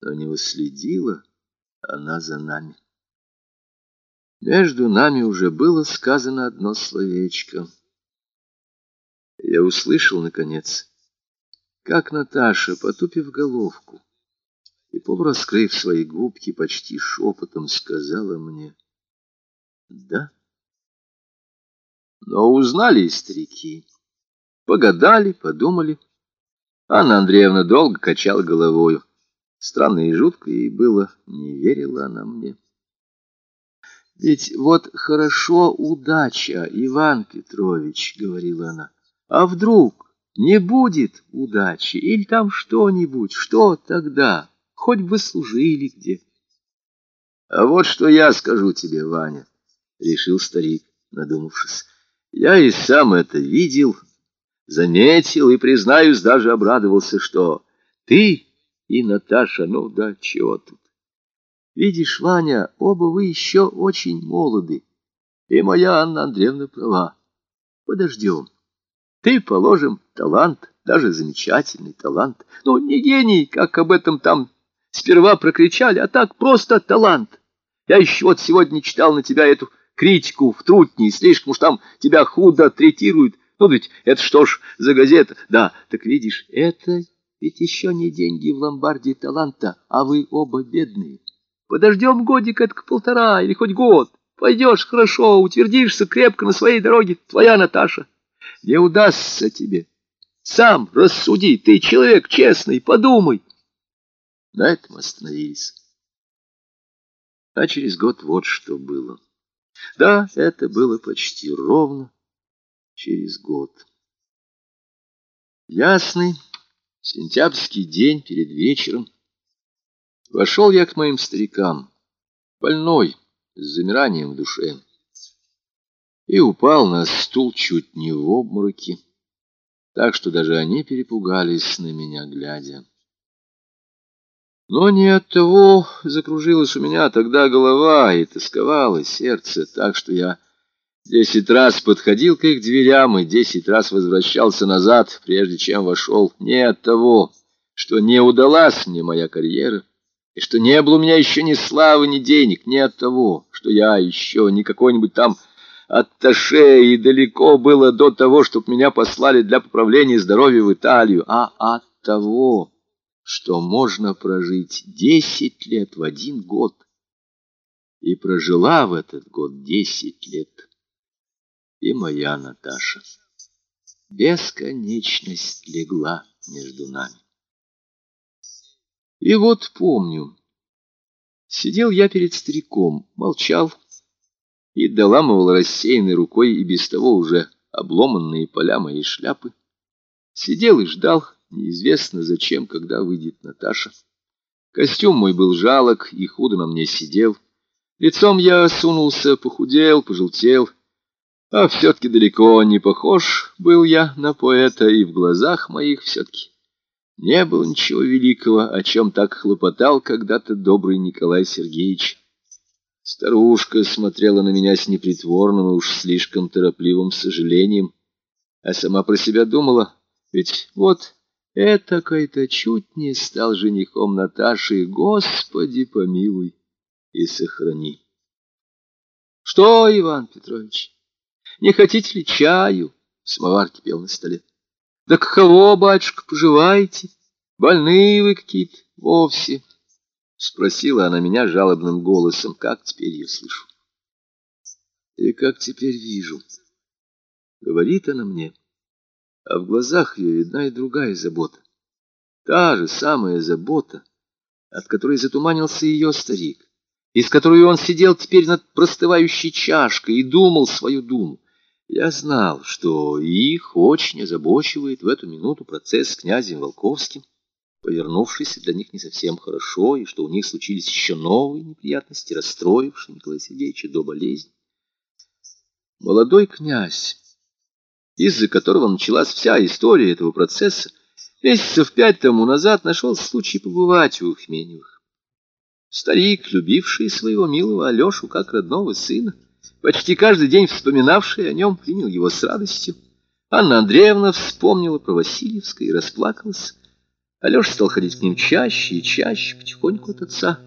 но не уследила она за нами. Между нами уже было сказано одно словечко. Я услышал, наконец, как Наташа, потупив головку и полураскрыв свои губки, почти шепотом сказала мне «Да». Но узнали и старики. Погадали, подумали. Анна Андреевна долго качала головою. Странно и жутко ей было, не верила она мне. «Ведь вот хорошо удача, Иван Петрович», — говорила она. «А вдруг не будет удачи, или там что-нибудь, что тогда? Хоть бы служили где». «А вот что я скажу тебе, Ваня», — решил старик, надумавшись. «Я и сам это видел, заметил и, признаюсь, даже обрадовался, что ты и Наташа, ну да чего тут. Видишь, Ваня, оба вы еще очень молоды. И моя Анна Андреевна права. Подождем. Ты, положим, талант, даже замечательный талант. Ну, не гений, как об этом там сперва прокричали, а так просто талант. Я еще вот сегодня читал на тебя эту критику в трутне, слишком уж там тебя худо третируют. Ну, ведь это что ж за газета? Да, так видишь, это ведь еще не деньги в ломбарде таланта, а вы оба бедные. Подождем годик это полтора или хоть год. Пойдешь хорошо, утвердишься крепко на своей дороге, твоя Наташа. Не удастся тебе. Сам рассуди, ты человек честный, подумай. На этом остановились. А через год вот что было. Да, это было почти ровно через год. Ясный сентябрьский день перед вечером. Вошел я к моим старикам, больной, с замиранием в душе, и упал на стул чуть не в обмороке, так что даже они перепугались на меня, глядя. Но не от того закружилась у меня тогда голова и тосковало сердце, так что я десять раз подходил к их дверям и десять раз возвращался назад, прежде чем вошел. Не от того, что не удалась мне моя карьера, и что не было у меня еще ни славы, ни денег, не от того, что я еще не какой-нибудь там атташе и далеко было до того, чтобы меня послали для поправления здоровья в Италию, а от того, что можно прожить десять лет в один год. И прожила в этот год десять лет и моя Наташа. Бесконечность легла между нами. И вот помню, сидел я перед стариком, молчал и доламывал рассеянной рукой и без того уже обломанные поля моей шляпы. Сидел и ждал, неизвестно зачем, когда выйдет Наташа. Костюм мой был жалок и худо на мне сидел. Лицом я сунулся, похудел, пожелтел, а все-таки далеко не похож был я на поэта, и в глазах моих все-таки не было ничего великого, о чем так хлопотал когда-то добрый Николай Сергеевич. Старушка смотрела на меня с непритворным и уж слишком торопливым сожалением, а сама про себя думала, ведь вот этакой-то чуть не стал женихом Наташи, Господи помилуй и сохрани. Что, Иван Петрович, не хотите ли чаю? Самовар кипел на столе. Да каково, батюшка, поживаете? Больные вы какие-то вовсе. Спросила она меня жалобным голосом, как теперь ее слышу. И как теперь вижу. Говорит она мне, а в глазах ее видна и другая забота. Та же самая забота, от которой затуманился ее старик, из которой он сидел теперь над простывающей чашкой и думал свою думу. Я знал, что их очень озабочивает в эту минуту процесс с князем Волковским, повернувшийся для них не совсем хорошо, и что у них случились еще новые неприятности, расстроившие Николая Сергеевича до болезни. Молодой князь, из-за которого началась вся история этого процесса, месяцев пять тому назад нашел случай побывать у Хменевых. Старик, любивший своего милого Алешу как родного сына, почти каждый день вспоминавший о нем, принял его с радостью. Анна Андреевна вспомнила про Васильевское и расплакалась. Алеша стал ходить к ним чаще и чаще, потихоньку от отца.